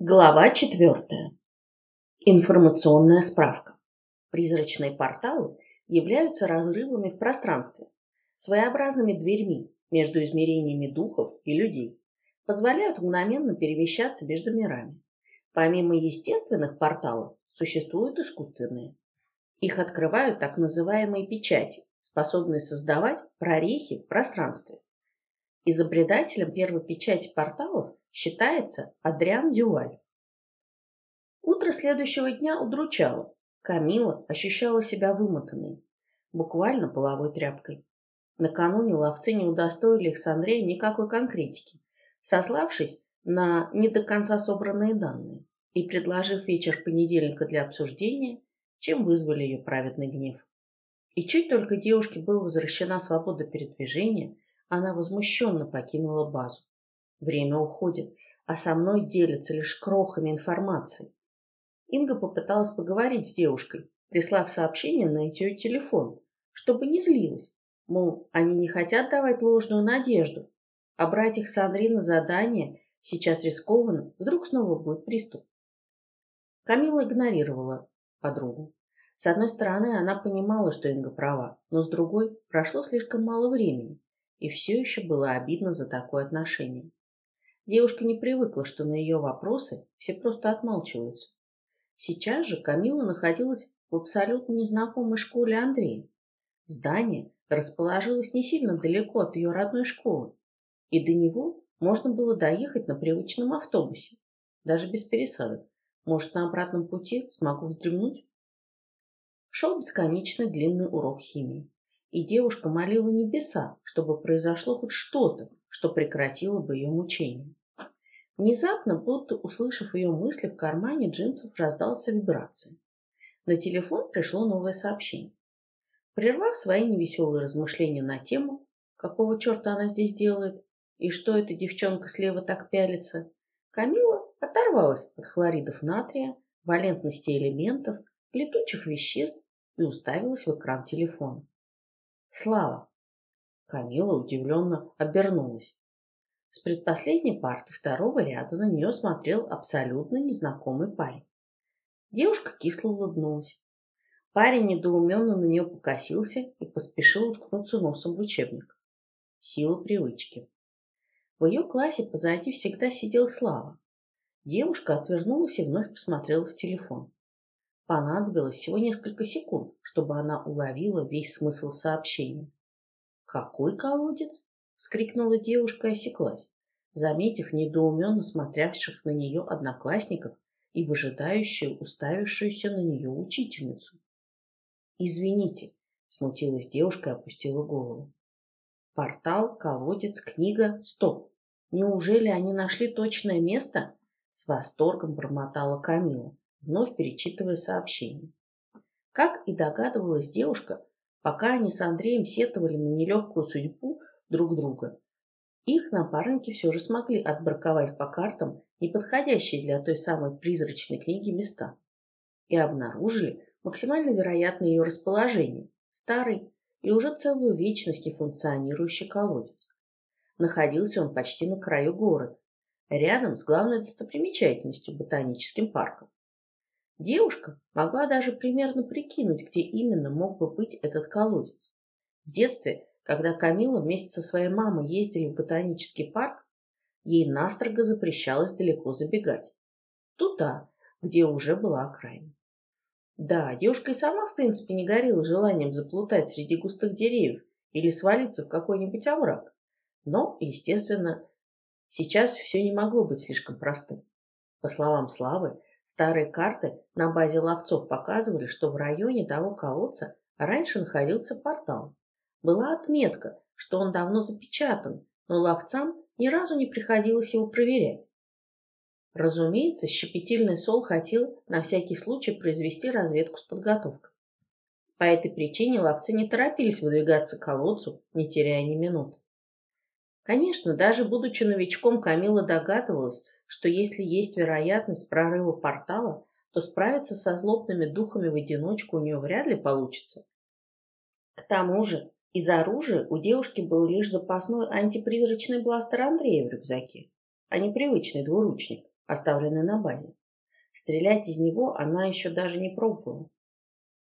Глава четвертая. Информационная справка. Призрачные порталы являются разрывами в пространстве, своеобразными дверьми между измерениями духов и людей, позволяют мгновенно перемещаться между мирами. Помимо естественных порталов существуют искусственные. Их открывают так называемые печати, способные создавать прорехи в пространстве. Изобретателем первой печати порталов считается Адриан Дюваль. Утро следующего дня удручало. Камила ощущала себя вымотанной, буквально половой тряпкой. Накануне ловцы не удостоили их с Андреем никакой конкретики, сославшись на не до конца собранные данные и предложив вечер понедельника для обсуждения, чем вызвали ее праведный гнев. И чуть только девушке была возвращена свобода передвижения, она возмущенно покинула базу. Время уходит, а со мной делятся лишь крохами информации. Инга попыталась поговорить с девушкой, прислав сообщение на ее телефон, чтобы не злилась. Мол, они не хотят давать ложную надежду, а брать их с Андре на задание сейчас рискованно, вдруг снова будет приступ. Камила игнорировала подругу. С одной стороны, она понимала, что Инга права, но с другой, прошло слишком мало времени, и все еще было обидно за такое отношение. Девушка не привыкла, что на ее вопросы все просто отмалчиваются. Сейчас же Камила находилась в абсолютно незнакомой школе Андрея. Здание расположилось не сильно далеко от ее родной школы, и до него можно было доехать на привычном автобусе, даже без пересадок. Может, на обратном пути смогу вздремнуть? Шел бесконечно длинный урок химии и девушка молила небеса, чтобы произошло хоть что-то, что прекратило бы ее мучение. Внезапно, будто услышав ее мысли, в кармане джинсов раздался вибрация. На телефон пришло новое сообщение. Прервав свои невеселые размышления на тему, какого черта она здесь делает, и что эта девчонка слева так пялится, Камила оторвалась от хлоридов натрия, валентности элементов, летучих веществ и уставилась в экран телефона. Слава. Камила удивленно обернулась. С предпоследней парты второго ряда на нее смотрел абсолютно незнакомый парень. Девушка кисло улыбнулась. Парень недоуменно на нее покосился и поспешил уткнуться носом в учебник. Сила привычки. В ее классе позади всегда сидел Слава. Девушка отвернулась и вновь посмотрела в телефон. Понадобилось всего несколько секунд, чтобы она уловила весь смысл сообщения. «Какой колодец?» — вскрикнула девушка и осеклась, заметив недоуменно смотрящих на нее одноклассников и выжидающую, уставившуюся на нее учительницу. «Извините», — смутилась девушка и опустила голову. «Портал, колодец, книга, стоп! Неужели они нашли точное место?» С восторгом бормотала Камила вновь перечитывая сообщение. Как и догадывалась девушка, пока они с Андреем сетовали на нелегкую судьбу друг друга, их напарники все же смогли отбраковать по картам неподходящие для той самой призрачной книги места и обнаружили максимально вероятное ее расположение – старый и уже целую вечность не функционирующий колодец. Находился он почти на краю города, рядом с главной достопримечательностью – ботаническим парком. Девушка могла даже примерно прикинуть, где именно мог бы быть этот колодец. В детстве, когда Камила вместе со своей мамой ездили в ботанический парк, ей настрого запрещалось далеко забегать. Туда, где уже была окраина. Да, девушка и сама, в принципе, не горела желанием заплутать среди густых деревьев или свалиться в какой-нибудь овраг. Но, естественно, сейчас все не могло быть слишком простым. По словам Славы, Старые карты на базе ловцов показывали, что в районе того колодца раньше находился портал. Была отметка, что он давно запечатан, но ловцам ни разу не приходилось его проверять. Разумеется, щепетильный Сол хотел на всякий случай произвести разведку с подготовкой. По этой причине ловцы не торопились выдвигаться к колодцу, не теряя ни минуты. Конечно, даже будучи новичком, Камила догадывалась, что если есть вероятность прорыва портала, то справиться со злобными духами в одиночку у нее вряд ли получится. К тому же, из оружия у девушки был лишь запасной антипризрачный бластер Андрея в рюкзаке, а не привычный двуручник, оставленный на базе. Стрелять из него она еще даже не пробовала.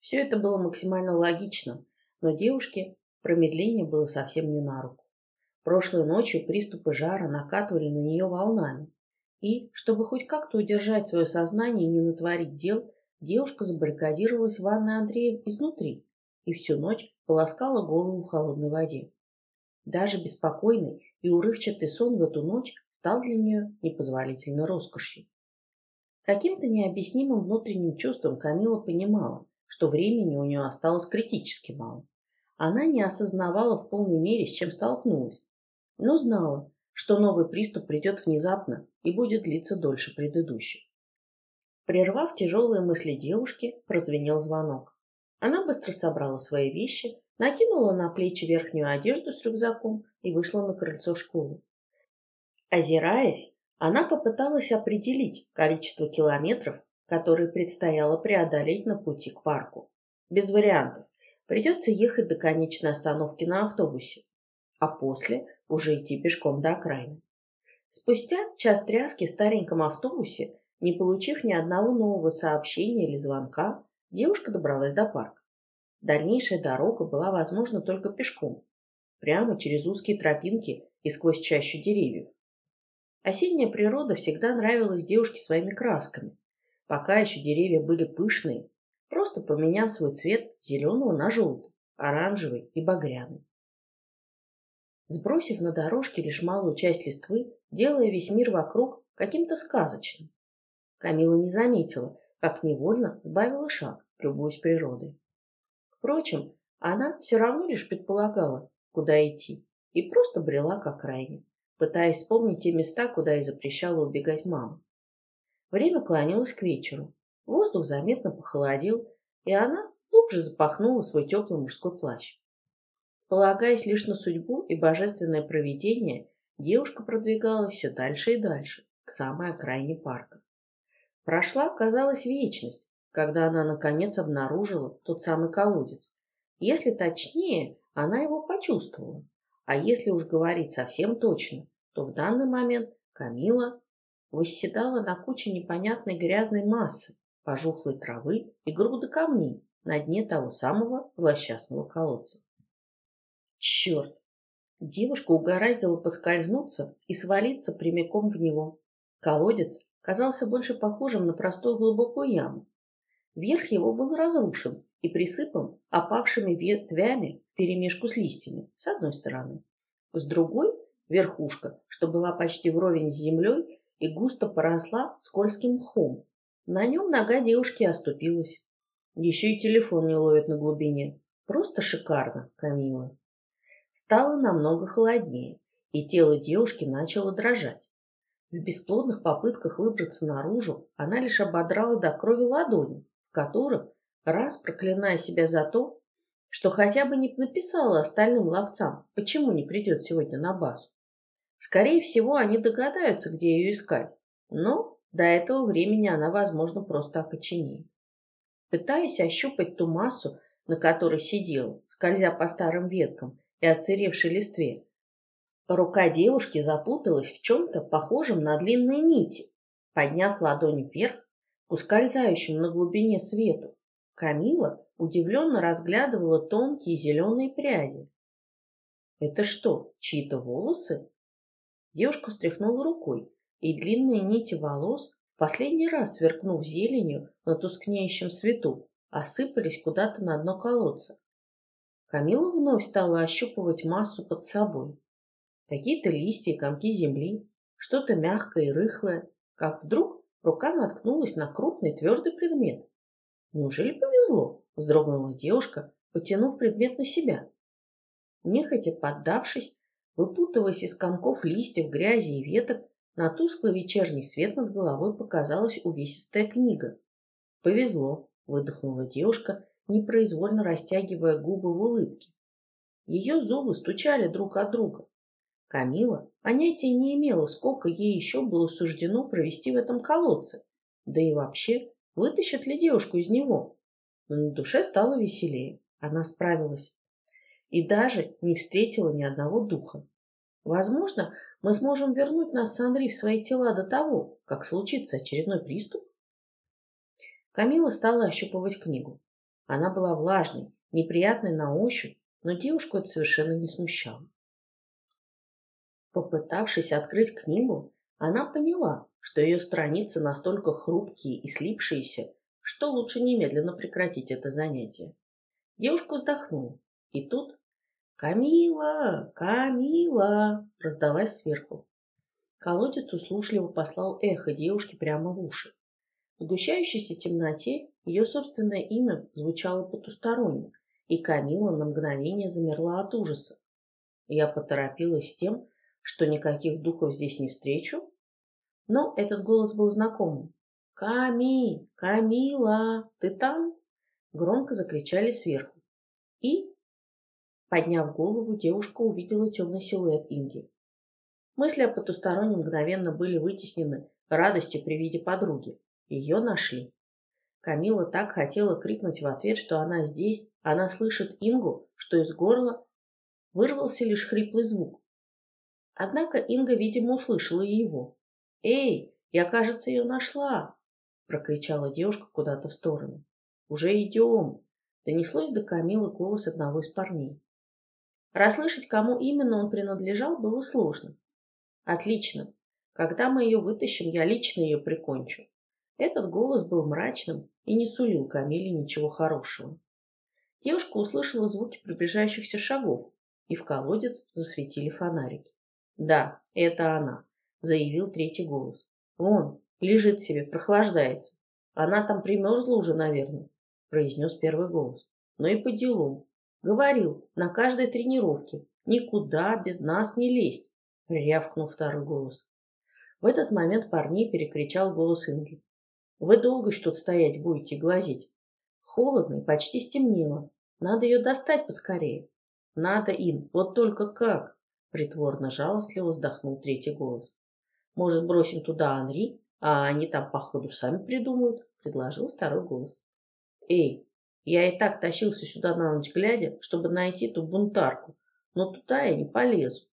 Все это было максимально логично, но девушке промедление было совсем не на руку. Прошлой ночью приступы жара накатывали на нее волнами, и, чтобы хоть как-то удержать свое сознание и не натворить дел, девушка забаррикадировалась в ванной Андрея изнутри и всю ночь полоскала голову в холодной воде. Даже беспокойный и урывчатый сон в эту ночь стал для нее непозволительной роскошью. Каким-то необъяснимым внутренним чувством Камила понимала, что времени у нее осталось критически мало. Она не осознавала в полной мере, с чем столкнулась, но знала, что новый приступ придет внезапно и будет длиться дольше предыдущих. Прервав тяжелые мысли девушки, прозвенел звонок. Она быстро собрала свои вещи, накинула на плечи верхнюю одежду с рюкзаком и вышла на крыльцо школы. Озираясь, она попыталась определить количество километров, которые предстояло преодолеть на пути к парку. Без вариантов. Придется ехать до конечной остановки на автобусе, а после уже идти пешком до окраины. Спустя час тряски в стареньком автобусе, не получив ни одного нового сообщения или звонка, девушка добралась до парка. Дальнейшая дорога была возможна только пешком, прямо через узкие тропинки и сквозь чащу деревьев. Осенняя природа всегда нравилась девушке своими красками. Пока еще деревья были пышные, просто поменяв свой цвет зеленого на желтый, оранжевый и багряный. Сбросив на дорожке лишь малую часть листвы, делая весь мир вокруг каким-то сказочным. Камила не заметила, как невольно сбавила шаг, любуясь природой. Впрочем, она все равно лишь предполагала, куда идти, и просто брела к окраине пытаясь вспомнить те места, куда и запрещала убегать мама. Время клонилось к вечеру. Воздух заметно похолодел, и она глубже запахнула свой теплый мужской плащ. Полагаясь лишь на судьбу и божественное провидение, девушка продвигалась все дальше и дальше, к самой окраине парка. Прошла, казалось, вечность, когда она наконец обнаружила тот самый колодец. Если точнее, она его почувствовала. А если уж говорить совсем точно, то в данный момент Камила восседала на куче непонятной грязной массы, пожухлой травы и груды камней на дне того самого злосчастного колодца. Черт! Девушка угораздила поскользнуться и свалиться прямиком в него. Колодец казался больше похожим на простую глубокую яму. Верх его был разрушен и присыпан опавшими ветвями вперемешку с листьями, с одной стороны. С другой – верхушка, что была почти вровень с землей и густо поросла скользким мхом. На нем нога девушки оступилась. Еще и телефон не ловит на глубине. Просто шикарно, Камила. Стало намного холоднее, и тело девушки начало дрожать. В бесплодных попытках выбраться наружу она лишь ободрала до крови ладони, в которых, раз проклиная себя за то, что хотя бы не написала остальным ловцам, почему не придет сегодня на базу. Скорее всего, они догадаются, где ее искать, но до этого времени она, возможно, просто окоченеет. Пытаясь ощупать ту массу, на которой сидела, скользя по старым веткам и оцаревшей листве, рука девушки запуталась в чем-то похожем на длинные нити. Подняв ладонь вверх, к ускользающему на глубине свету, Камила удивленно разглядывала тонкие зеленые пряди. «Это что, чьи-то волосы?» Девушка встряхнула рукой, и длинные нити волос, в последний раз сверкнув зеленью на тускнеющем свету, осыпались куда-то на дно колодца. Камила вновь стала ощупывать массу под собой. Какие-то листья и комки земли, что-то мягкое и рыхлое, как вдруг рука наткнулась на крупный твердый предмет. Неужели повезло? Вздрогнула девушка, потянув предмет на себя. Нехотя поддавшись, выпутываясь из комков листьев, грязи и веток, на тусклый вечерний свет над головой показалась увесистая книга. «Повезло», — выдохнула девушка, непроизвольно растягивая губы в улыбке. Ее зубы стучали друг от друга. Камила понятия не имела, сколько ей еще было суждено провести в этом колодце, да и вообще, вытащат ли девушку из него но на душе стало веселее. Она справилась и даже не встретила ни одного духа. Возможно, мы сможем вернуть нас с Андрей в свои тела до того, как случится очередной приступ? Камила стала ощупывать книгу. Она была влажной, неприятной на ощупь, но девушку это совершенно не смущало. Попытавшись открыть книгу, она поняла, что ее страницы настолько хрупкие и слипшиеся, что лучше немедленно прекратить это занятие. Девушка вздохнула, и тут «Камила! Камила!» раздалась сверху. Колодец услужливо послал эхо девушке прямо в уши. В сгущающейся темноте ее собственное имя звучало потусторонне, и Камила на мгновение замерла от ужаса. Я поторопилась с тем, что никаких духов здесь не встречу, но этот голос был знакомым. «Ками! Камила! Ты там?» Громко закричали сверху. И Подняв голову, девушка увидела темный силуэт Инги. Мысли о потустороннем мгновенно были вытеснены радостью при виде подруги. Ее нашли. Камила так хотела крикнуть в ответ, что она здесь, она слышит Ингу, что из горла вырвался лишь хриплый звук. Однако Инга, видимо, услышала его. «Эй, я, кажется, ее нашла!» — прокричала девушка куда-то в сторону. «Уже идем!» — донеслось до Камилы голос одного из парней. Расслышать, кому именно он принадлежал, было сложно. Отлично. Когда мы ее вытащим, я лично ее прикончу. Этот голос был мрачным и не сулил Камиле ничего хорошего. Девушка услышала звуки приближающихся шагов, и в колодец засветили фонарики. «Да, это она», — заявил третий голос. «Вон, лежит себе, прохлаждается. Она там примерзла уже, наверное», — произнес первый голос. «Ну и по делу. Говорил, на каждой тренировке. Никуда без нас не лезть, рявкнул второй голос. В этот момент парней перекричал голос Инги. Вы долго что тут стоять будете глазеть? Холодно и почти стемнело. Надо ее достать поскорее. Надо, Ин, вот только как? Притворно жалостливо вздохнул третий голос. Может, бросим туда Анри, а они там, походу, сами придумают, предложил второй голос. Эй, я и так тащился сюда на ночь глядя, чтобы найти ту бунтарку, но туда я не полезу.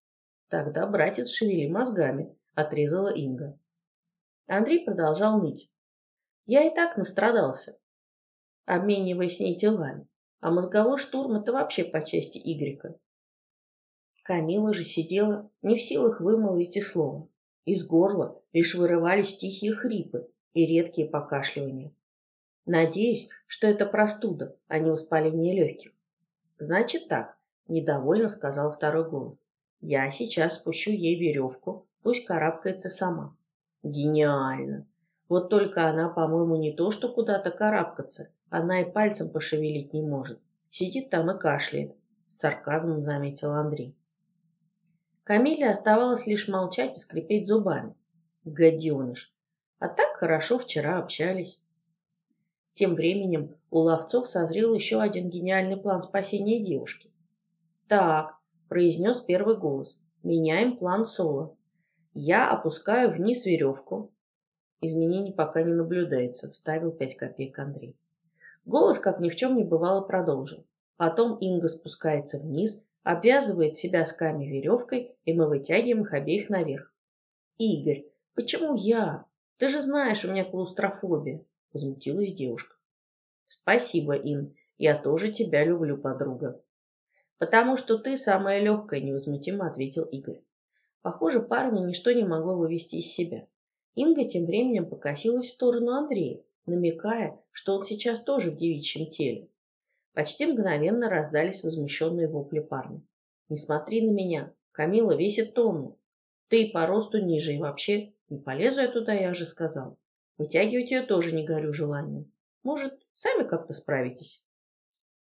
Тогда братец шевели мозгами, отрезала Инга. Андрей продолжал ныть. Я и так настрадался, обмениваясь с ней телами, а мозговой штурм это вообще по части Игрека. Камила же сидела, не в силах вымолвить и слова. Из горла лишь вырывались тихие хрипы и редкие покашливания. Надеюсь, что это простуда, а не воспаление легких. Значит так, недовольно сказал второй голос. Я сейчас спущу ей веревку, пусть карабкается сама. Гениально. Вот только она, по-моему, не то, что куда-то карабкаться, она и пальцем пошевелить не может. Сидит там и кашляет, с сарказмом заметил Андрей. Камиле оставалось лишь молчать и скрипеть зубами. Гаденыш. А так хорошо вчера общались. Тем временем у ловцов созрел еще один гениальный план спасения девушки. «Так», — произнес первый голос, — «меняем план Соло. Я опускаю вниз веревку». Изменений пока не наблюдается, вставил пять копеек Андрей. Голос, как ни в чем не бывало, продолжил. Потом Инга спускается вниз, обвязывает себя сками веревкой, и мы вытягиваем их обеих наверх. «Игорь, почему я? Ты же знаешь, у меня клаустрофобия возмутилась девушка. Спасибо, Ин, я тоже тебя люблю, подруга. Потому что ты самая легкая, невозмутимо ответил Игорь. Похоже, парня ничто не могло вывести из себя. Инга тем временем покосилась в сторону Андрея, намекая, что он сейчас тоже в девичьем теле. Почти мгновенно раздались возмущенные вопли парня. «Не смотри на меня, Камила весит тонну. Ты по росту ниже и вообще не полезу я туда, я же сказал. Вытягивать ее тоже не горю желанием. Может, сами как-то справитесь?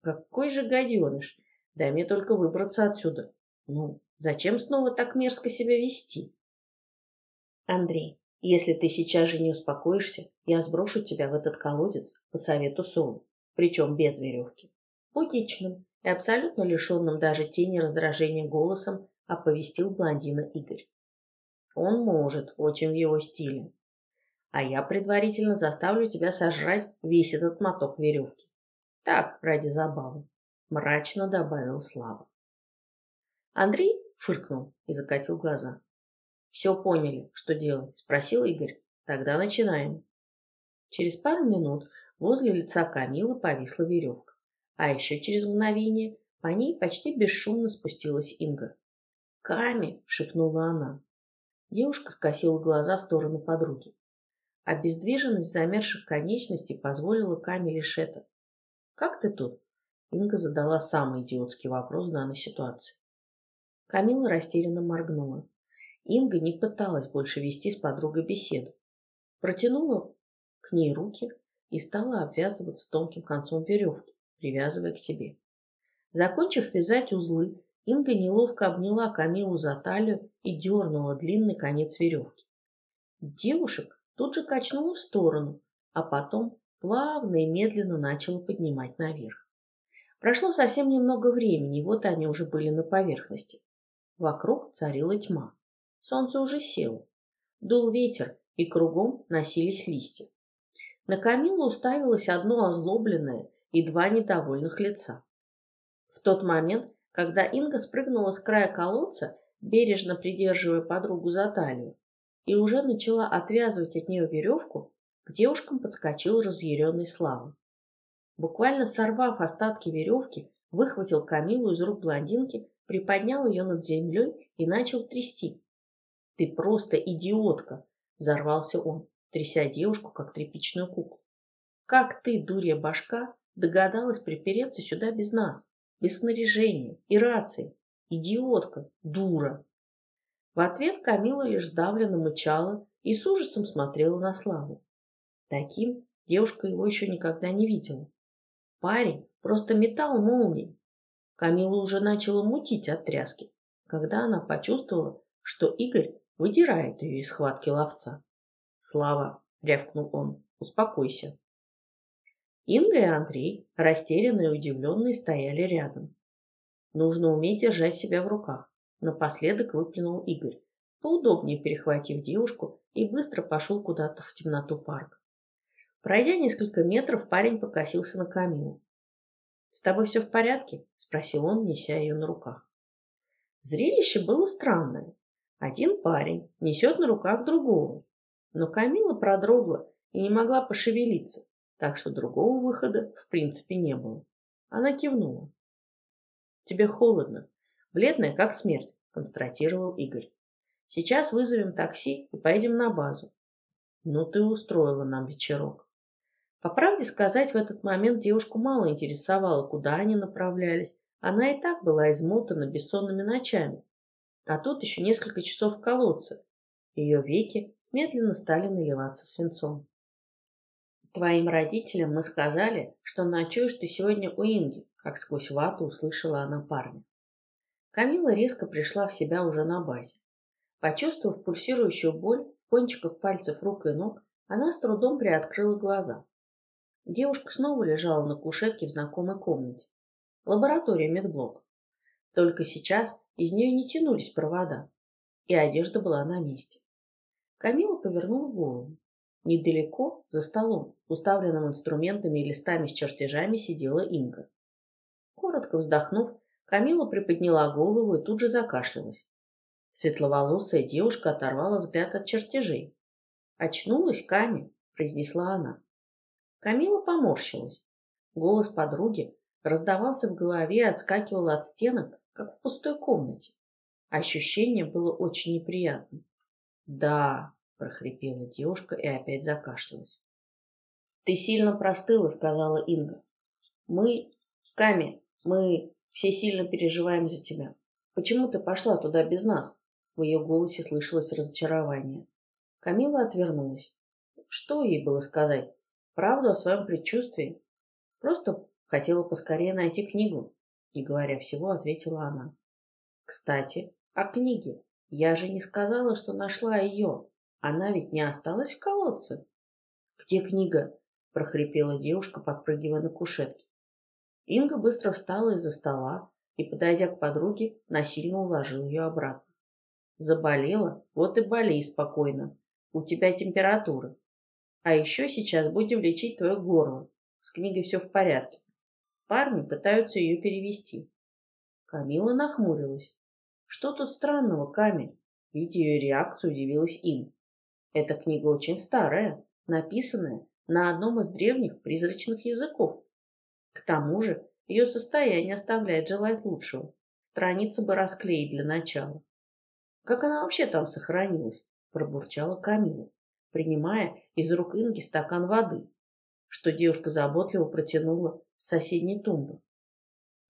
Какой же гаденыш! Дай мне только выбраться отсюда. Ну, зачем снова так мерзко себя вести? Андрей, если ты сейчас же не успокоишься, я сброшу тебя в этот колодец по совету Солу, причем без веревки. Будничным и абсолютно лишенным даже тени раздражения голосом оповестил блондина Игорь. Он может, очень в его стиле а я предварительно заставлю тебя сожрать весь этот моток веревки. Так, ради забавы, мрачно добавил Слава. Андрей фыркнул и закатил глаза. Все поняли, что делать? Спросил Игорь. Тогда начинаем. Через пару минут возле лица Камилы повисла веревка. А еще через мгновение по ней почти бесшумно спустилась Инга. «Ками!» — шепнула она. Девушка скосила глаза в сторону подруги. Обездвиженность замерших конечностей позволила Каме лишь это. «Как ты тут?» Инга задала самый идиотский вопрос данной ситуации. Камила растерянно моргнула. Инга не пыталась больше вести с подругой беседу. Протянула к ней руки и стала обвязываться тонким концом веревки, привязывая к себе. Закончив вязать узлы, Инга неловко обняла Камилу за талию и дернула длинный конец веревки. Девушек тут же качнула в сторону, а потом плавно и медленно начала поднимать наверх. Прошло совсем немного времени, и вот они уже были на поверхности. Вокруг царила тьма. Солнце уже село. Дул ветер, и кругом носились листья. На Камилу уставилось одно озлобленное и два недовольных лица. В тот момент, когда Инга спрыгнула с края колодца, бережно придерживая подругу за талию, и уже начала отвязывать от нее веревку, к девушкам подскочил разъяренный Слава. Буквально сорвав остатки веревки, выхватил Камилу из рук блондинки, приподнял ее над землей и начал трясти. «Ты просто идиотка!» – взорвался он, тряся девушку, как тряпичную куклу. «Как ты, дурья башка, догадалась припереться сюда без нас?» без снаряжения и рации. Идиотка, дура. В ответ Камила лишь сдавленно мычала и с ужасом смотрела на Славу. Таким девушка его еще никогда не видела. Парень просто метал молнии. Камила уже начала мутить от тряски, когда она почувствовала, что Игорь выдирает ее из схватки ловца. «Слава!» — рявкнул он. «Успокойся. Инга и Андрей, растерянные и удивленные, стояли рядом. Нужно уметь держать себя в руках. Напоследок выплюнул Игорь, поудобнее перехватив девушку и быстро пошел куда-то в темноту парка. Пройдя несколько метров, парень покосился на Камилу. «С тобой все в порядке?» – спросил он, неся ее на руках. Зрелище было странное. Один парень несет на руках другого, но Камила продрогла и не могла пошевелиться так что другого выхода в принципе не было. Она кивнула. «Тебе холодно. Бледная, как смерть», — констатировал Игорь. «Сейчас вызовем такси и поедем на базу». «Ну ты устроила нам вечерок». По правде сказать, в этот момент девушку мало интересовало, куда они направлялись. Она и так была измотана бессонными ночами. А тут еще несколько часов в колодце. Ее веки медленно стали наливаться свинцом. Твоим родителям мы сказали, что ночуешь ты сегодня у Инги, как сквозь вату услышала она парня. Камила резко пришла в себя уже на базе. Почувствовав пульсирующую боль в кончиках пальцев рук и ног, она с трудом приоткрыла глаза. Девушка снова лежала на кушетке в знакомой комнате. Лаборатория медблок. Только сейчас из нее не тянулись провода, и одежда была на месте. Камила повернула голову. Недалеко, за столом, уставленным инструментами и листами с чертежами, сидела Инга. Коротко вздохнув, Камила приподняла голову и тут же закашлялась. Светловолосая девушка оторвала взгляд от чертежей. «Очнулась, Ками», — произнесла она. Камила поморщилась. Голос подруги раздавался в голове и отскакивал от стенок, как в пустой комнате. Ощущение было очень неприятным. «Да, прохрипела девушка и опять закашлялась. Ты сильно простыла, сказала Инга. Мы, Ками, мы все сильно переживаем за тебя. Почему ты пошла туда без нас? В ее голосе слышалось разочарование. Камила отвернулась. Что ей было сказать? Правду о своем предчувствии? Просто хотела поскорее найти книгу. Не говоря всего, ответила она. Кстати, о книге. Я же не сказала, что нашла ее. Она ведь не осталась в колодце. Где книга? прохрипела девушка, подпрыгивая на кушетке. Инга быстро встала из-за стола и, подойдя к подруге, насильно уложил ее обратно. Заболела? Вот и болей спокойно. У тебя температура. А еще сейчас будем лечить твое горло. С книгой все в порядке. Парни пытаются ее перевести. Камила нахмурилась. Что тут странного, Камиль? Видя ее реакцию, удивилась им. Эта книга очень старая, написанная на одном из древних призрачных языков. К тому же ее состояние оставляет желать лучшего. Страницы бы расклеить для начала. Как она вообще там сохранилась? Пробурчала Камила, принимая из рук Инги стакан воды, что девушка заботливо протянула соседней тумбы.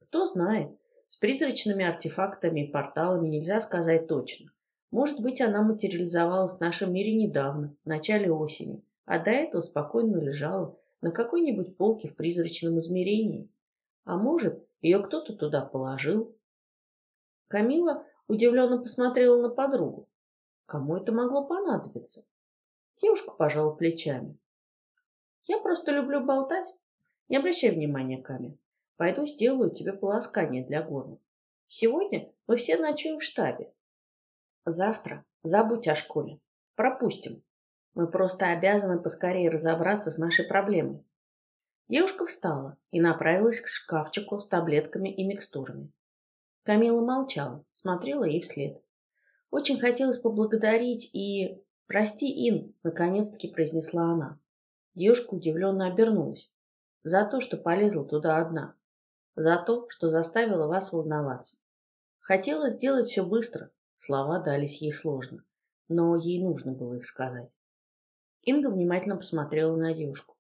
Кто знает, с призрачными артефактами и порталами нельзя сказать точно. Может быть, она материализовалась в нашем мире недавно, в начале осени, а до этого спокойно лежала на какой-нибудь полке в призрачном измерении. А может, ее кто-то туда положил. Камила удивленно посмотрела на подругу. Кому это могло понадобиться? Девушка пожала плечами. Я просто люблю болтать. Не обращай внимания, Камя. Пойду сделаю тебе полоскание для горла. Сегодня мы все ночуем в штабе, Завтра забудь о школе. Пропустим. Мы просто обязаны поскорее разобраться с нашей проблемой. Девушка встала и направилась к шкафчику с таблетками и микстурами. Камила молчала, смотрела ей вслед. Очень хотелось поблагодарить и... «Прости, Ин», — наконец-таки произнесла она. Девушка удивленно обернулась. «За то, что полезла туда одна. За то, что заставила вас волноваться. Хотела сделать все быстро, Слова дались ей сложно, но ей нужно было их сказать. Инга внимательно посмотрела на девушку.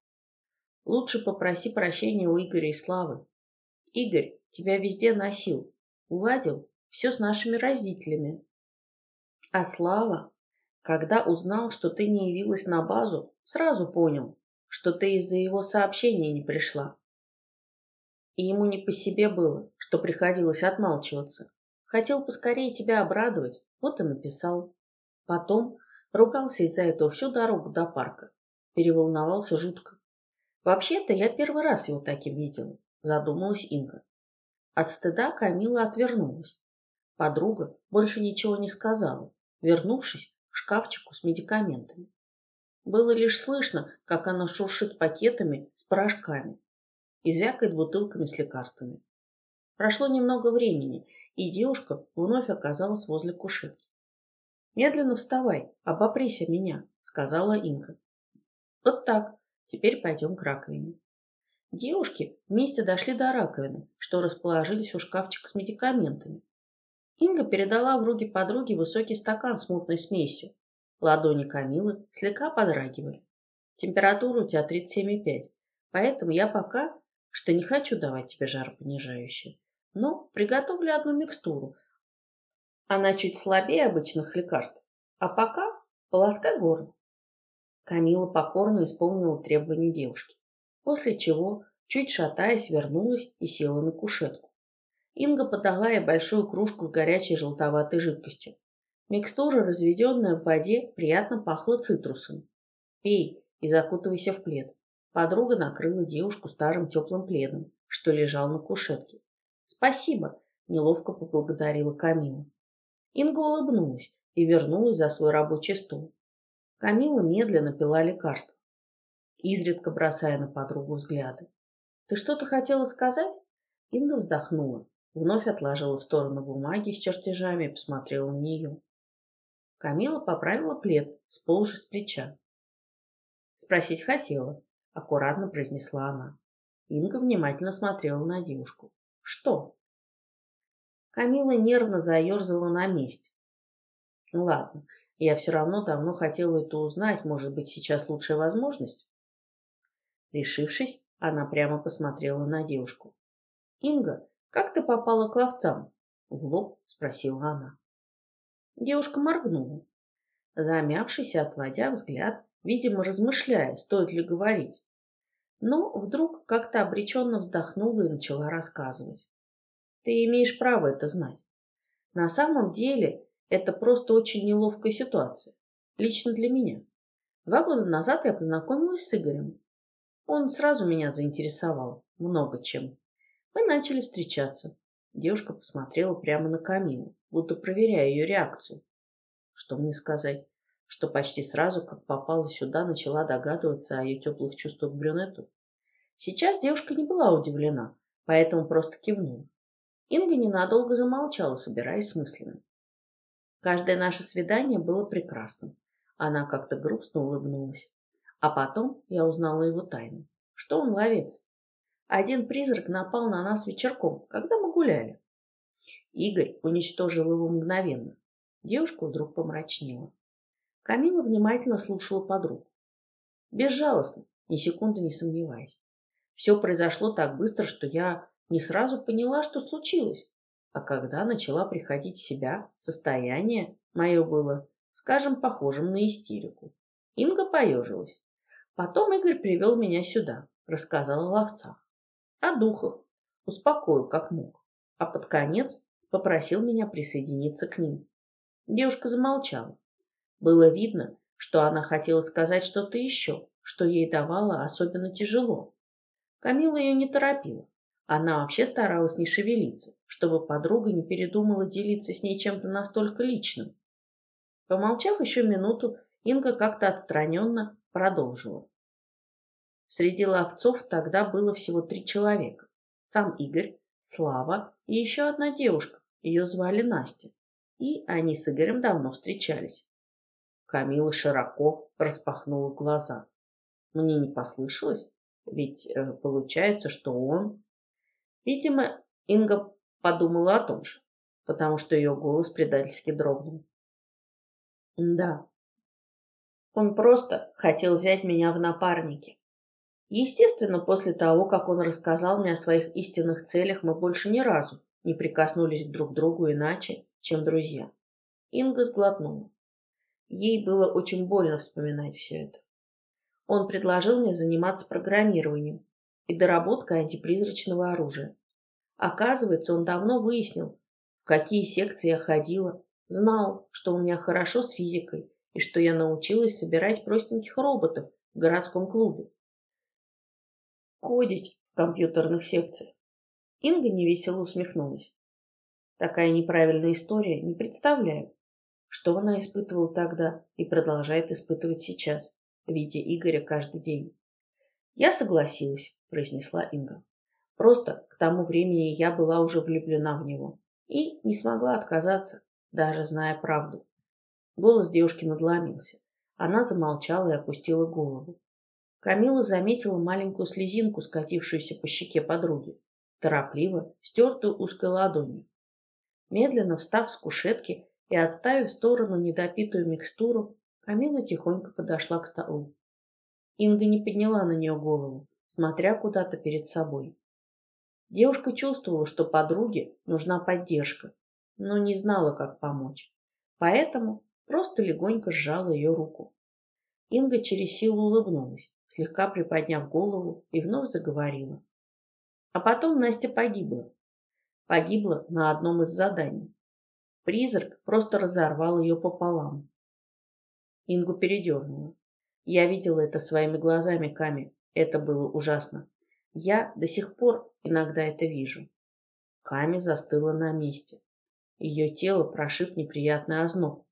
Лучше попроси прощения у Игоря и Славы. Игорь тебя везде носил, уладил все с нашими родителями. А Слава, когда узнал, что ты не явилась на базу, сразу понял, что ты из-за его сообщения не пришла. И ему не по себе было, что приходилось отмалчиваться. Хотел поскорее тебя обрадовать, вот и написал. Потом ругался из-за этого всю дорогу до парка. Переволновался жутко. Вообще-то я первый раз его таким видела, задумалась Инга. От стыда Камила отвернулась. Подруга больше ничего не сказала, вернувшись к шкафчику с медикаментами. Было лишь слышно, как она шуршит пакетами с порошками и звякает бутылками с лекарствами. Прошло немного времени, и девушка вновь оказалась возле кушетки. «Медленно вставай, обопрись о меня», — сказала Инга. «Вот так, теперь пойдем к раковине». Девушки вместе дошли до раковины, что расположились у шкафчика с медикаментами. Инга передала в руки подруги высокий стакан с мутной смесью. Ладони Камилы слегка подрагивали. Температура у тебя 37,5, поэтому я пока что не хочу давать тебе жаропонижающее. Но приготовлю одну микстуру. Она чуть слабее обычных лекарств. А пока полоскай горло. Камила покорно исполнила требования девушки, после чего, чуть шатаясь, вернулась и села на кушетку. Инга подала ей большую кружку с горячей желтоватой жидкостью. Микстура, разведенная в воде, приятно пахла цитрусом. «Пей и закутывайся в плед». Подруга накрыла девушку старым теплым пледом, что лежал на кушетке. Спасибо, неловко поблагодарила Камила. Инга улыбнулась и вернулась за свой рабочий стол. Камила медленно пила лекарство, изредка бросая на подругу взгляды. Ты что-то хотела сказать? Инга вздохнула, вновь отложила в сторону бумаги с чертежами и посмотрела на нее. Камила поправила плед, сползший с плеча. Спросить хотела, аккуратно произнесла она. Инга внимательно смотрела на девушку. Что? Камила нервно заерзала на месте. Ну ладно, я все равно давно хотела это узнать, может быть, сейчас лучшая возможность? Решившись, она прямо посмотрела на девушку. «Инга, как ты попала к ловцам?» — в лоб спросила она. Девушка моргнула, замявшись отводя взгляд, видимо, размышляя, стоит ли говорить но вдруг как-то обреченно вздохнула и начала рассказывать. Ты имеешь право это знать. На самом деле это просто очень неловкая ситуация. Лично для меня. Два года назад я познакомилась с Игорем. Он сразу меня заинтересовал. Много чем. Мы начали встречаться. Девушка посмотрела прямо на Камилу, будто проверяя ее реакцию. Что мне сказать? что почти сразу, как попала сюда, начала догадываться о ее теплых чувствах к брюнету. Сейчас девушка не была удивлена, поэтому просто кивнула. Инга ненадолго замолчала, собираясь с мыслями. Каждое наше свидание было прекрасным. Она как-то грустно улыбнулась. А потом я узнала его тайну. Что он ловец? Один призрак напал на нас вечерком, когда мы гуляли. Игорь уничтожил его мгновенно. Девушка вдруг помрачнела. Камила внимательно слушала подругу. Безжалостно, ни секунды не сомневаясь. Все произошло так быстро, что я не сразу поняла, что случилось. А когда начала приходить в себя, состояние мое было, скажем, похожим на истерику. Инга поежилась. Потом Игорь привел меня сюда, рассказал о ловцах. О духах. Успокоил, как мог. А под конец попросил меня присоединиться к ним. Девушка замолчала. Было видно, что она хотела сказать что-то еще, что ей давало особенно тяжело. Камила ее не торопила. Она вообще старалась не шевелиться, чтобы подруга не передумала делиться с ней чем-то настолько личным. Помолчав еще минуту, Инга как-то отстраненно продолжила. Среди ловцов тогда было всего три человека. Сам Игорь, Слава и еще одна девушка. Ее звали Настя. И они с Игорем давно встречались. Камила широко распахнула глаза. Мне не послышалось, ведь э, получается, что он... Видимо, Инга подумала о том же, потому что ее голос предательски дрогнул. Да, он просто хотел взять меня в напарники. Естественно, после того, как он рассказал мне о своих истинных целях, мы больше ни разу не прикоснулись друг к другу иначе, чем друзья. Инга сглотнула. Ей было очень больно вспоминать все это. Он предложил мне заниматься программированием и доработкой антипризрачного оружия. Оказывается, он давно выяснил, в какие секции я ходила, знал, что у меня хорошо с физикой и что я научилась собирать простеньких роботов в городском клубе. Кодить в компьютерных секциях. Инга невесело усмехнулась. Такая неправильная история, не представляю, что она испытывала тогда и продолжает испытывать сейчас, видя Игоря каждый день. Я согласилась, произнесла Инга. Просто к тому времени я была уже влюблена в него и не смогла отказаться, даже зная правду. Голос девушки надломился. Она замолчала и опустила голову. Камила заметила маленькую слезинку, скатившуюся по щеке подруги, торопливо стертую узкой ладонью. Медленно встав с кушетки и отставив в сторону недопитую микстуру, Камила тихонько подошла к столу. Инга не подняла на нее голову, смотря куда-то перед собой. Девушка чувствовала, что подруге нужна поддержка, но не знала, как помочь. Поэтому просто легонько сжала ее руку. Инга через силу улыбнулась, слегка приподняв голову и вновь заговорила. А потом Настя погибла. Погибла на одном из заданий. Призрак просто разорвал ее пополам. Ингу передернула. Я видела это своими глазами, Ками. Это было ужасно. Я до сих пор иногда это вижу. Ками застыла на месте. Ее тело прошиб неприятный озноб.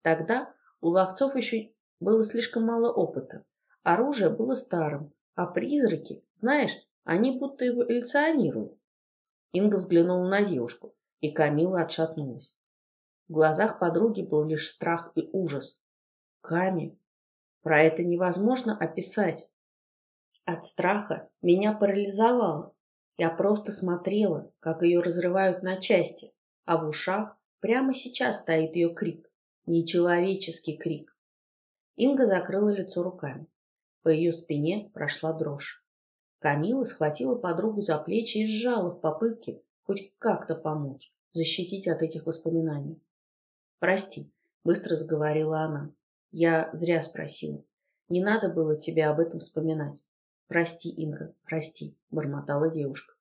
Тогда у ловцов еще было слишком мало опыта. Оружие было старым, а призраки, знаешь, они будто эволюционируют. Инга взглянула на девушку, и Камила отшатнулась. В глазах подруги был лишь страх и ужас. Ками, про это невозможно описать. От страха меня парализовало. Я просто смотрела, как ее разрывают на части, а в ушах прямо сейчас стоит ее крик. Нечеловеческий крик. Инга закрыла лицо руками. По ее спине прошла дрожь. Камила схватила подругу за плечи и сжала в попытке хоть как-то помочь, защитить от этих воспоминаний. «Прости», — быстро заговорила она. «Я зря спросила. Не надо было тебе об этом вспоминать. Прости, Инга, прости», — бормотала девушка.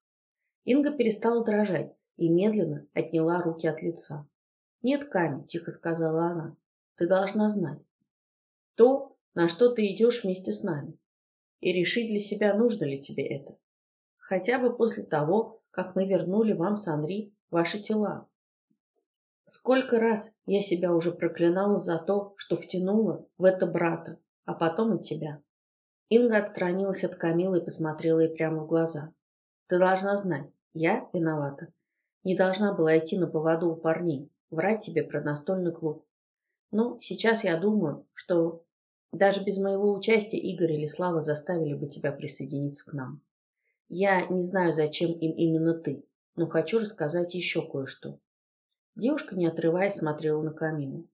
Инга перестала дрожать и медленно отняла руки от лица. «Нет, Ками», — тихо сказала она, — «ты должна знать. То, на что ты идешь вместе с нами, и решить для себя, нужно ли тебе это. Хотя бы после того, как мы вернули вам с Анри ваши тела. Сколько раз я себя уже проклинала за то, что втянула в это брата, а потом и тебя. Инга отстранилась от Камилы и посмотрела ей прямо в глаза. Ты должна знать, я виновата. Не должна была идти на поводу у парней. врать тебе про настольный клуб. Но сейчас я думаю, что даже без моего участия Игорь или Слава заставили бы тебя присоединиться к нам. Я не знаю, зачем им именно ты, но хочу рассказать еще кое-что. Девушка, не отрываясь, смотрела на камину.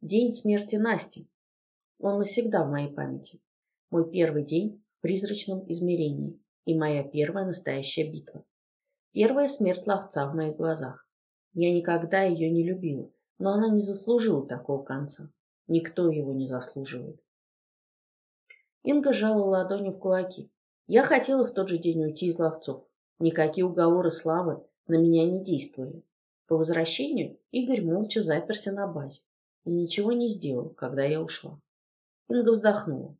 День смерти Насти. Он навсегда в моей памяти. Мой первый день в призрачном измерении и моя первая настоящая битва. Первая смерть ловца в моих глазах. Я никогда ее не любила, но она не заслужила такого конца. Никто его не заслуживает. Инга сжала ладони в кулаки. Я хотела в тот же день уйти из ловцов. Никакие уговоры славы на меня не действовали. По возвращению Игорь молча заперся на базе и ничего не сделал, когда я ушла. Инга вздохнула.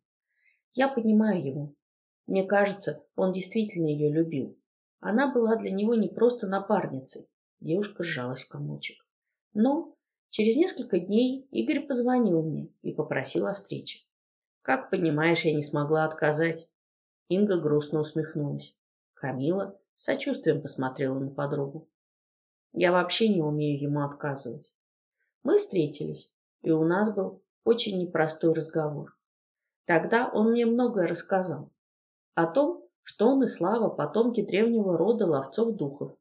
Я понимаю его. Мне кажется, он действительно ее любил. Она была для него не просто напарницей. Девушка сжалась в комочек. Но через несколько дней Игорь позвонил мне и попросил о встрече. Как понимаешь, я не смогла отказать. Инга грустно усмехнулась. Камила с сочувствием посмотрела на подругу. Я вообще не умею ему отказывать. Мы встретились, и у нас был очень непростой разговор. Тогда он мне многое рассказал. О том, что он и Слава потомки древнего рода ловцов духов.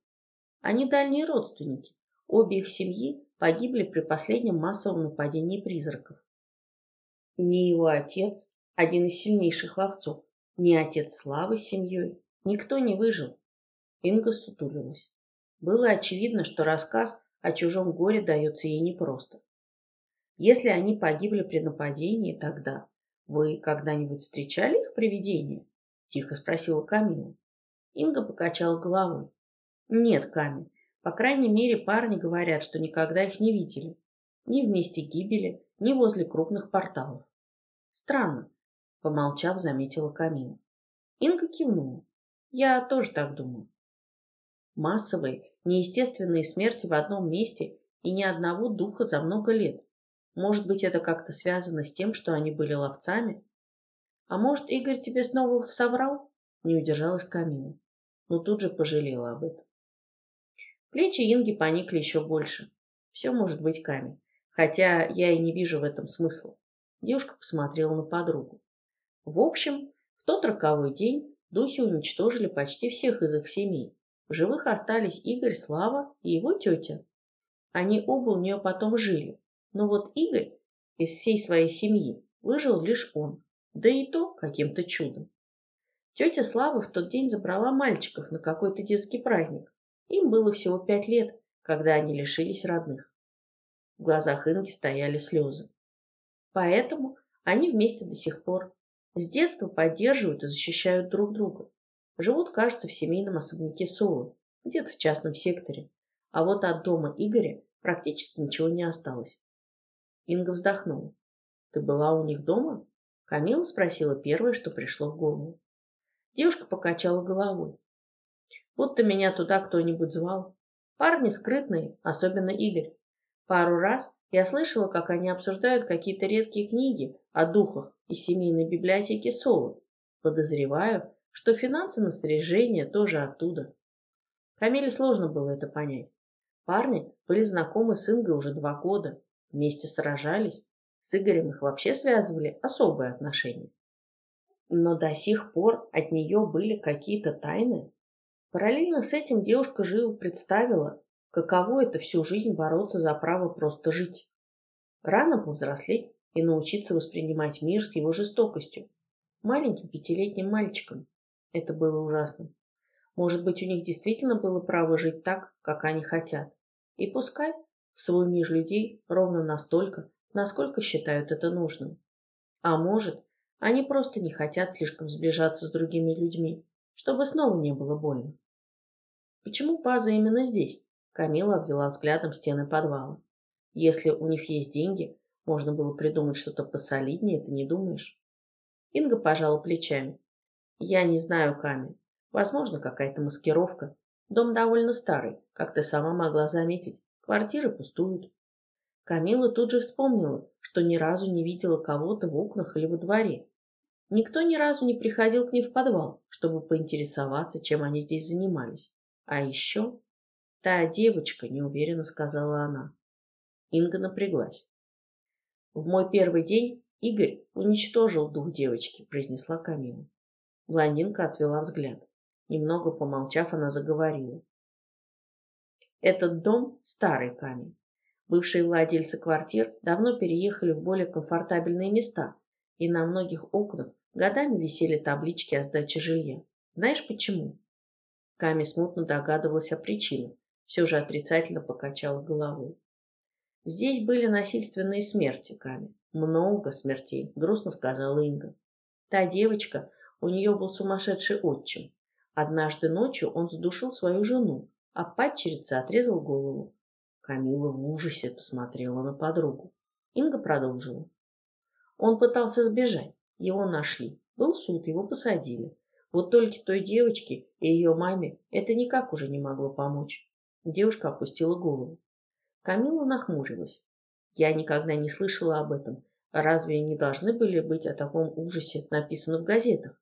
Они дальние родственники. Обе их семьи погибли при последнем массовом нападении призраков. Ни его отец, один из сильнейших ловцов, ни отец Славы с семьей, никто не выжил. Инга сутулилась. Было очевидно, что рассказ о чужом горе дается ей непросто. Если они погибли при нападении тогда, вы когда-нибудь встречали их привидение? Тихо спросила Камила. Инга покачала головой. Нет, Ками, по крайней мере, парни говорят, что никогда их не видели. Ни в месте гибели, ни возле крупных порталов. Странно, помолчав, заметила Камила. Инга кивнула. Я тоже так думаю. Массовые, неестественные смерти в одном месте и ни одного духа за много лет. Может быть, это как-то связано с тем, что они были ловцами? А может, Игорь тебе снова соврал? Не удержалась Камила, но тут же пожалела об этом. Плечи Инги поникли еще больше. Все может быть камень, хотя я и не вижу в этом смысла. Девушка посмотрела на подругу. В общем, в тот роковой день духи уничтожили почти всех из их семей. В живых остались Игорь, Слава и его тетя. Они оба у нее потом жили. Но вот Игорь из всей своей семьи выжил лишь он. Да и то каким-то чудом. Тетя Слава в тот день забрала мальчиков на какой-то детский праздник. Им было всего пять лет, когда они лишились родных. В глазах Инги стояли слезы. Поэтому они вместе до сих пор. С детства поддерживают и защищают друг друга. Живут, кажется, в семейном особняке Солы, где-то в частном секторе. А вот от дома Игоря практически ничего не осталось. Инга вздохнула. «Ты была у них дома?» Камила спросила первое, что пришло в голову. Девушка покачала головой. Будто меня туда кто-нибудь звал. Парни скрытные, особенно Игорь. Пару раз я слышала, как они обсуждают какие-то редкие книги о духах из семейной библиотеки Солы. Подозреваю, что финансы на снаряжение тоже оттуда. Камиле сложно было это понять. Парни были знакомы с Ингой уже два года, вместе сражались. С Игорем их вообще связывали особые отношения. Но до сих пор от нее были какие-то тайны. Параллельно с этим девушка живо представила, каково это всю жизнь бороться за право просто жить. Рано повзрослеть и научиться воспринимать мир с его жестокостью. Маленьким пятилетним мальчиком. Это было ужасно. Может быть, у них действительно было право жить так, как они хотят. И пускай в свой мир людей ровно настолько, насколько считают это нужным. А может, они просто не хотят слишком сближаться с другими людьми, чтобы снова не было больно. Почему база именно здесь? Камила обвела взглядом стены подвала. Если у них есть деньги, можно было придумать что-то посолиднее, ты не думаешь? Инга пожала плечами. Я не знаю, Ками. Возможно, какая-то маскировка. Дом довольно старый, как ты сама могла заметить. Квартиры пустуют. Камила тут же вспомнила, что ни разу не видела кого-то в окнах или во дворе. Никто ни разу не приходил к ней в подвал, чтобы поинтересоваться, чем они здесь занимались. А еще та девочка, неуверенно сказала она. Инга напряглась. В мой первый день Игорь уничтожил дух девочки, произнесла Камила. Блондинка отвела взгляд. Немного помолчав, она заговорила. Этот дом – старый камень. Бывшие владельцы квартир давно переехали в более комфортабельные места, и на многих окнах годами висели таблички о сдаче жилья. Знаешь почему? Ками смутно догадывалась о причинах, все же отрицательно покачала головой. Здесь были насильственные смерти, Ками. Много смертей, грустно сказала Инга. Та девочка, у нее был сумасшедший отчим. Однажды ночью он задушил свою жену, а падчерице отрезал голову. Камила в ужасе посмотрела на подругу. Инга продолжила. Он пытался сбежать, его нашли. Был суд, его посадили. Вот только той девочке и ее маме это никак уже не могло помочь. Девушка опустила голову. Камила нахмурилась. Я никогда не слышала об этом. Разве не должны были быть о таком ужасе написаны в газетах?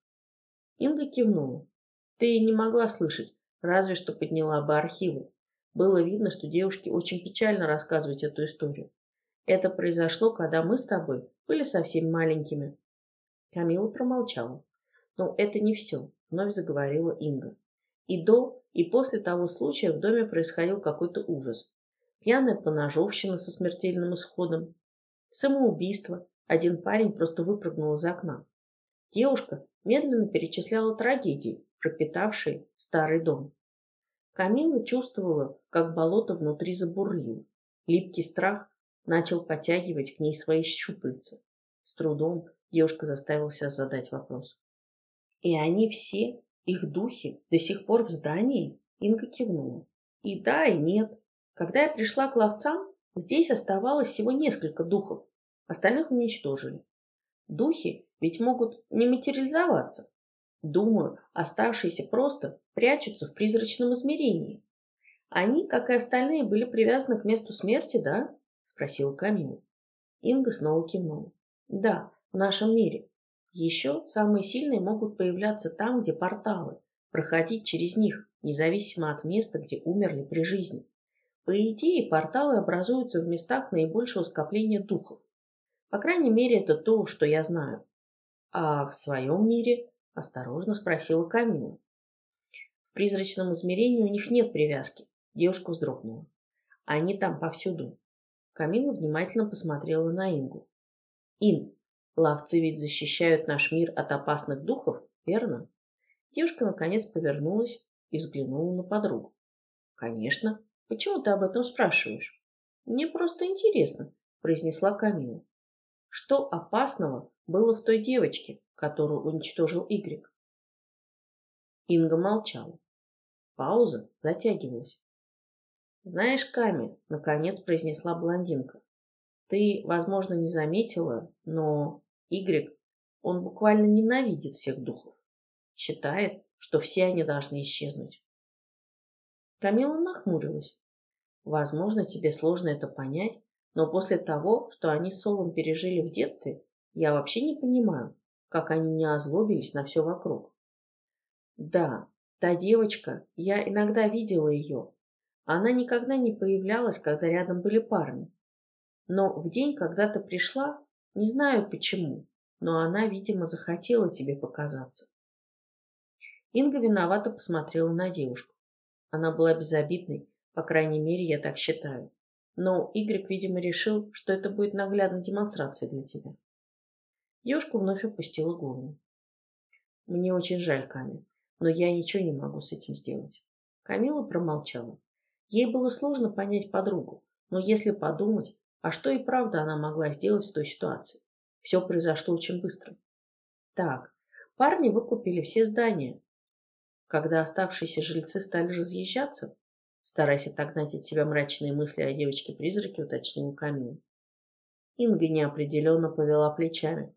Инга кивнула. Ты не могла слышать, разве что подняла бы архивы. Было видно, что девушке очень печально рассказывать эту историю. Это произошло, когда мы с тобой были совсем маленькими. Камила промолчала. Но это не все, вновь заговорила Инга. И до, и после того случая в доме происходил какой-то ужас. Пьяная поножовщина со смертельным исходом, самоубийство. Один парень просто выпрыгнул из окна. Девушка медленно перечисляла трагедии, пропитавшие старый дом. Камила чувствовала, как болото внутри забурлило. Липкий страх начал подтягивать к ней свои щупальца. С трудом девушка заставила себя задать вопрос. И они все, их духи, до сих пор в здании? Инга кивнула. И да, и нет. Когда я пришла к ловцам, здесь оставалось всего несколько духов. Остальных уничтожили. Духи ведь могут не материализоваться. Думаю, оставшиеся просто прячутся в призрачном измерении. Они, как и остальные, были привязаны к месту смерти, да? Спросила Камила. Инга снова кивнула. Да, в нашем мире. Еще самые сильные могут появляться там, где порталы, проходить через них, независимо от места, где умерли при жизни. По идее, порталы образуются в местах наибольшего скопления духов. По крайней мере, это то, что я знаю. А в своем мире, осторожно спросила Камила. В призрачном измерении у них нет привязки. Девушка вздрогнула. Они там повсюду. Камила внимательно посмотрела на Ингу. Ин, Ловцы ведь защищают наш мир от опасных духов, верно? Девушка наконец повернулась и взглянула на подругу. Конечно. Почему ты об этом спрашиваешь? Мне просто интересно, произнесла Камила. Что опасного было в той девочке, которую уничтожил Игрик? Инга молчала. Пауза затягивалась. Знаешь, Ками, наконец произнесла блондинка. Ты, возможно, не заметила, но Игрек, он буквально ненавидит всех духов. Считает, что все они должны исчезнуть. Камила нахмурилась. Возможно, тебе сложно это понять, но после того, что они с Солом пережили в детстве, я вообще не понимаю, как они не озлобились на все вокруг. Да, та девочка, я иногда видела ее. Она никогда не появлялась, когда рядом были парни. Но в день, когда ты пришла, не знаю почему, но она, видимо, захотела тебе показаться. Инга виновато посмотрела на девушку. Она была безобидной, по крайней мере, я так считаю. Но Игорь, видимо, решил, что это будет наглядной демонстрацией для тебя. Девушка вновь опустила голову. Мне очень жаль Ками, но я ничего не могу с этим сделать. Камила промолчала. Ей было сложно понять подругу, но если подумать, а что и правда она могла сделать в той ситуации? Все произошло очень быстро. Так, парни выкупили все здания. Когда оставшиеся жильцы стали разъезжаться, стараясь отогнать от себя мрачные мысли о девочке-призраке, уточнил Камил. Инга неопределенно повела плечами.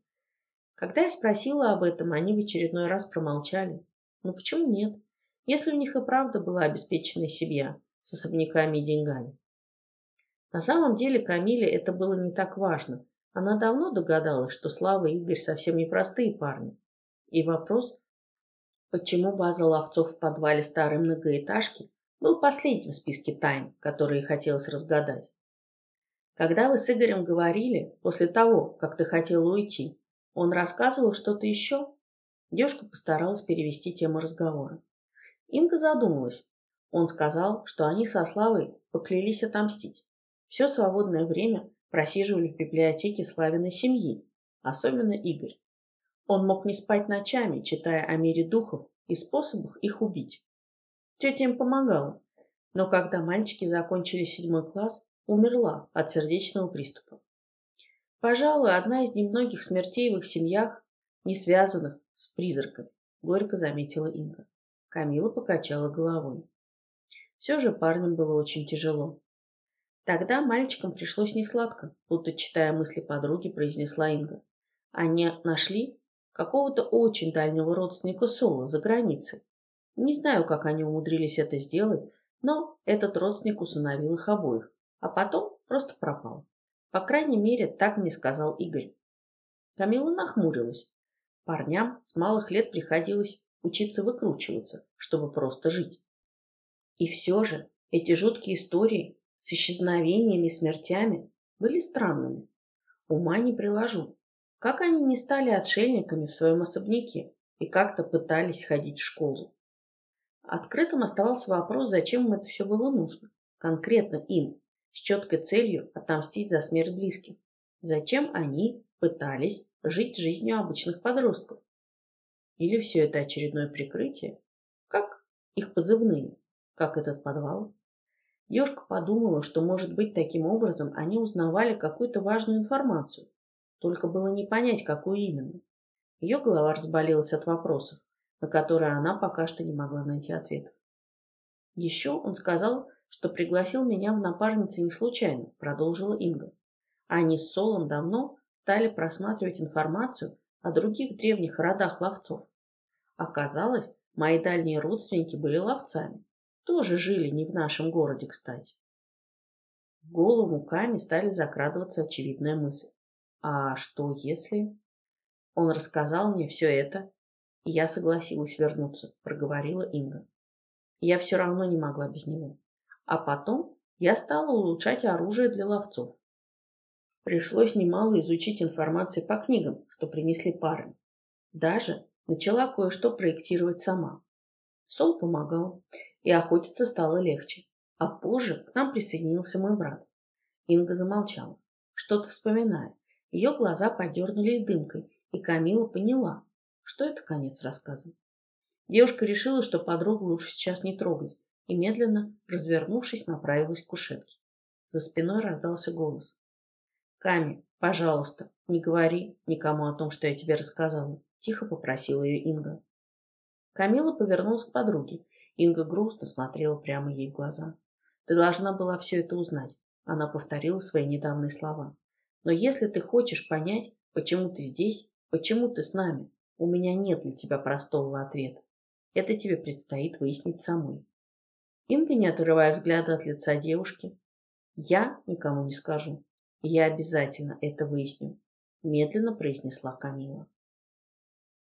Когда я спросила об этом, они в очередной раз промолчали. Ну почему нет? Если у них и правда была обеспеченная семья с особняками и деньгами. На самом деле Камиле это было не так важно. Она давно догадалась, что Слава и Игорь совсем не простые парни. И вопрос, почему база ловцов в подвале старой многоэтажки, был последним в списке тайн, которые хотелось разгадать. Когда вы с Игорем говорили, после того, как ты хотела уйти, он рассказывал что-то еще? Девушка постаралась перевести тему разговора. Инга задумалась. Он сказал, что они со Славой поклялись отомстить. Все свободное время просиживали в библиотеке Славиной семьи, особенно Игорь. Он мог не спать ночами, читая о мире духов и способах их убить. Тетя им помогала, но когда мальчики закончили седьмой класс, умерла от сердечного приступа. Пожалуй, одна из немногих смертей в их семьях, не связанных с призраками, горько заметила Инга. Камила покачала головой. Все же парням было очень тяжело. Тогда мальчикам пришлось несладко, будто читая мысли подруги, произнесла Инга. Они нашли какого-то очень дальнего родственника Соло за границей. Не знаю, как они умудрились это сделать, но этот родственник усыновил их обоих, а потом просто пропал. По крайней мере, так мне сказал Игорь. Камила нахмурилась. Парням с малых лет приходилось учиться выкручиваться, чтобы просто жить. И все же эти жуткие истории с исчезновениями и смертями были странными. Ума не приложу. Как они не стали отшельниками в своем особняке и как-то пытались ходить в школу? Открытым оставался вопрос, зачем им это все было нужно. Конкретно им, с четкой целью отомстить за смерть близких. Зачем они пытались жить жизнью обычных подростков? Или все это очередное прикрытие? Как их позывные? Как этот подвал? Ёшка подумала, что, может быть, таким образом они узнавали какую-то важную информацию, только было не понять, какую именно. Ее голова разболелась от вопросов, на которые она пока что не могла найти ответов. Еще он сказал, что пригласил меня в напарницы не случайно, продолжила Инга. Они с Солом давно стали просматривать информацию о других древних родах ловцов. Оказалось, мои дальние родственники были ловцами. Тоже жили не в нашем городе, кстати. В голову Ками стали закрадываться очевидная мысль. А что если... Он рассказал мне все это, и я согласилась вернуться, проговорила Инга. Я все равно не могла без него. А потом я стала улучшать оружие для ловцов. Пришлось немало изучить информации по книгам, что принесли пары. Даже начала кое-что проектировать сама. Сол помогал, и охотиться стало легче. А позже к нам присоединился мой брат. Инга замолчала, что-то вспоминая. Ее глаза подернулись дымкой, и Камила поняла, что это конец рассказа. Девушка решила, что подругу лучше сейчас не трогать, и медленно, развернувшись, направилась к кушетке. За спиной раздался голос. «Ками, пожалуйста, не говори никому о том, что я тебе рассказала», — тихо попросила ее Инга. Камила повернулась к подруге. Инга грустно смотрела прямо ей в глаза. «Ты должна была все это узнать», — она повторила свои недавние слова. Но если ты хочешь понять, почему ты здесь, почему ты с нами, у меня нет для тебя простого ответа. Это тебе предстоит выяснить самой. Инга, не отрывая взгляда от лица девушки, я никому не скажу. Я обязательно это выясню, медленно произнесла Камила.